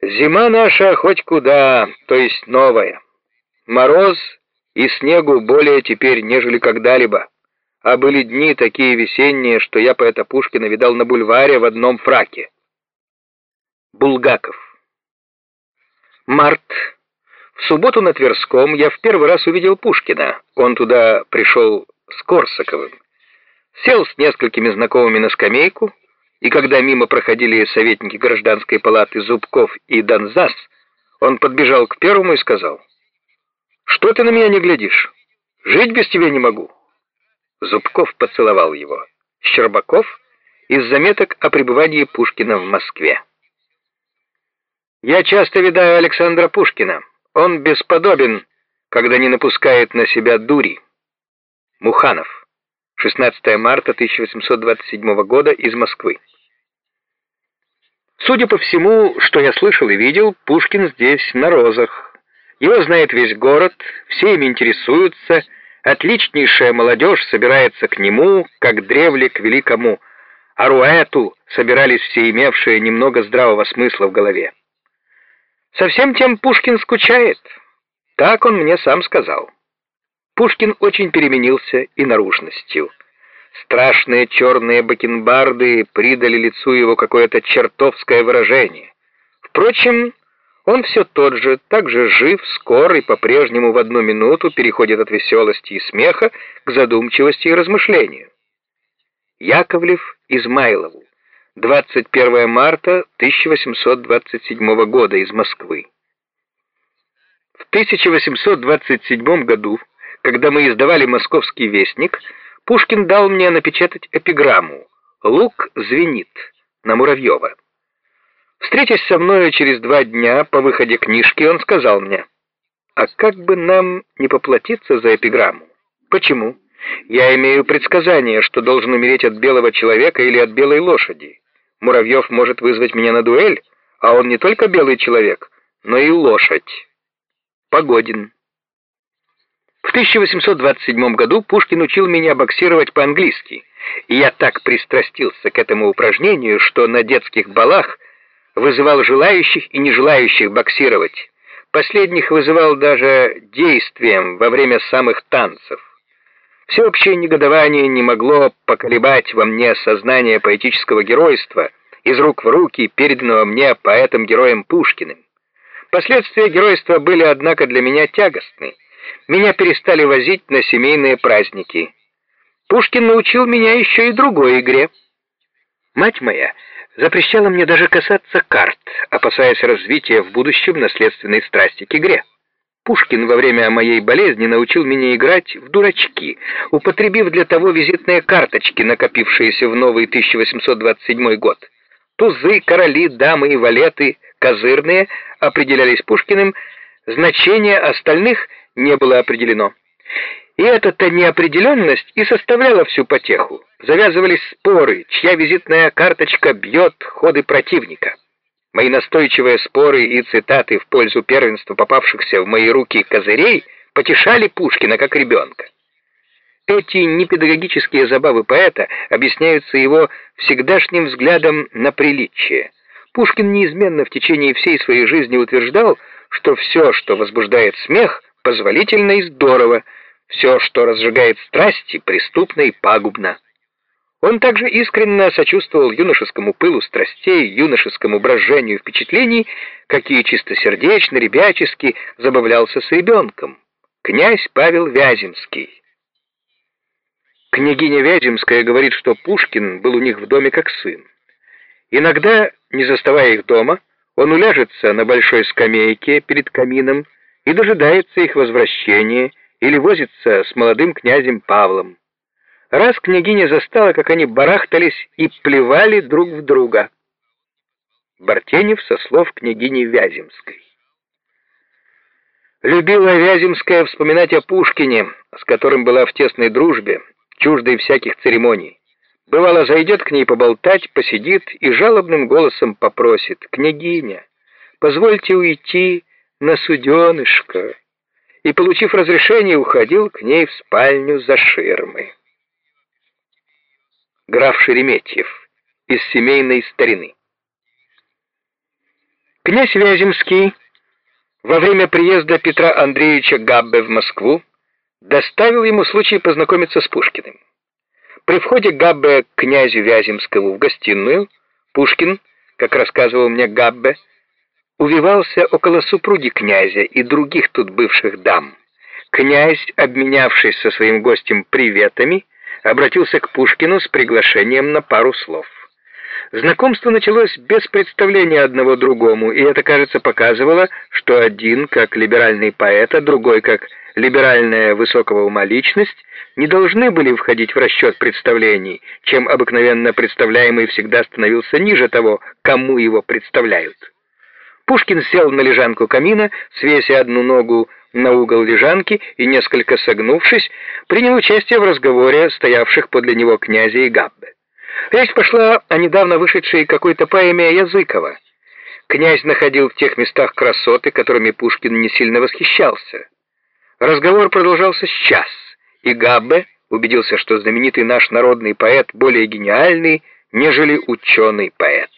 Зима наша хоть куда, то есть новая. Мороз и снегу более теперь, нежели когда-либо. А были дни такие весенние, что я поэта Пушкина видал на бульваре в одном фраке. Булгаков. Март. В субботу на Тверском я в первый раз увидел Пушкина. Он туда пришел с Корсаковым. Сел с несколькими знакомыми на скамейку, и когда мимо проходили советники гражданской палаты Зубков и Донзас, он подбежал к первому и сказал, «Что ты на меня не глядишь? Жить без тебя не могу». Зубков поцеловал его. Щербаков из заметок о пребывании Пушкина в Москве. «Я часто видаю Александра Пушкина. Он бесподобен, когда не напускает на себя дури». Муханов. 16 марта 1827 года из Москвы. Судя по всему, что я слышал и видел, Пушкин здесь на розах. Его знает весь город, все им интересуются, отличнейшая молодежь собирается к нему, как древле к великому Аруэту собирались все имевшие немного здравого смысла в голове. Совсем тем Пушкин скучает. Так он мне сам сказал. Пушкин очень переменился и наружностью. Страшные черные бакенбарды придали лицу его какое-то чертовское выражение. Впрочем, он все тот же, так же жив, скор и по-прежнему в одну минуту переходит от веселости и смеха к задумчивости и размышлению. Яковлев Измайлову. 21 марта 1827 года из Москвы. В 1827 году когда мы издавали «Московский вестник», Пушкин дал мне напечатать эпиграмму «Лук звенит» на Муравьева. Встретясь со мною через два дня по выходе книжки, он сказал мне, «А как бы нам не поплатиться за эпиграмму? Почему? Я имею предсказание, что должен умереть от белого человека или от белой лошади. Муравьев может вызвать меня на дуэль, а он не только белый человек, но и лошадь. Погодин». В 1827 году Пушкин учил меня боксировать по-английски, и я так пристрастился к этому упражнению, что на детских балах вызывал желающих и не желающих боксировать. Последних вызывал даже действием во время самых танцев. Всеобщее негодование не могло поколебать во мне сознание поэтического геройства из рук в руки, переданного мне поэтом-героем Пушкиным. Последствия геройства были, однако, для меня тягостны меня перестали возить на семейные праздники. Пушкин научил меня еще и другой игре. Мать моя запрещала мне даже касаться карт, опасаясь развития в будущем наследственной страсти к игре. Пушкин во время моей болезни научил меня играть в дурачки, употребив для того визитные карточки, накопившиеся в новый 1827 год. Тузы, короли, дамы и валеты, козырные, определялись Пушкиным, значение остальных не было определено. И эта-то неопределенность и составляла всю потеху. Завязывались споры, чья визитная карточка бьет ходы противника. Мои настойчивые споры и цитаты в пользу первенства попавшихся в мои руки козырей потешали Пушкина как ребенка. Эти непедагогические забавы поэта объясняются его всегдашним взглядом на приличие. Пушкин неизменно в течение всей своей жизни утверждал, что все, что возбуждает смех, позволительно и здорово, все, что разжигает страсти, преступно и пагубно. Он также искренне сочувствовал юношескому пылу страстей, юношескому брожению впечатлений, какие чистосердечно, ребячески забавлялся с ребенком. Князь Павел Вяземский. Княгиня Вяземская говорит, что Пушкин был у них в доме как сын. Иногда, не заставая их дома, он уляжется на большой скамейке перед камином и дожидается их возвращения или возится с молодым князем Павлом. Раз княгиня застала, как они барахтались и плевали друг в друга. Бартенев со слов княгини Вяземской. Любила Вяземская вспоминать о Пушкине, с которым была в тесной дружбе, чуждой всяких церемоний. Бывало, зайдет к ней поболтать, посидит и жалобным голосом попросит, «Княгиня, позвольте уйти, на суденышко и, получив разрешение, уходил к ней в спальню за ширмой. Граф Шереметьев из семейной старины. Князь Вяземский во время приезда Петра Андреевича Габбе в Москву доставил ему случай познакомиться с Пушкиным. При входе Габбе к князю Вяземскому в гостиную Пушкин, как рассказывал мне Габбе, увивался около супруги князя и других тут бывших дам. Князь, обменявшись со своим гостем приветами, обратился к Пушкину с приглашением на пару слов. Знакомство началось без представления одного другому, и это, кажется, показывало, что один как либеральный поэт, а другой как либеральная высокого ума личность не должны были входить в расчет представлений, чем обыкновенно представляемый всегда становился ниже того, кому его представляют. Пушкин сел на лежанку камина, свеся одну ногу на угол лежанки и, несколько согнувшись, принял участие в разговоре стоявших подле него князя и Габбе. Речь пошла о недавно вышедшей какой-то поэме Языкова. Князь находил в тех местах красоты, которыми Пушкин не сильно восхищался. Разговор продолжался с час, и Габбе убедился, что знаменитый наш народный поэт более гениальный, нежели ученый поэт.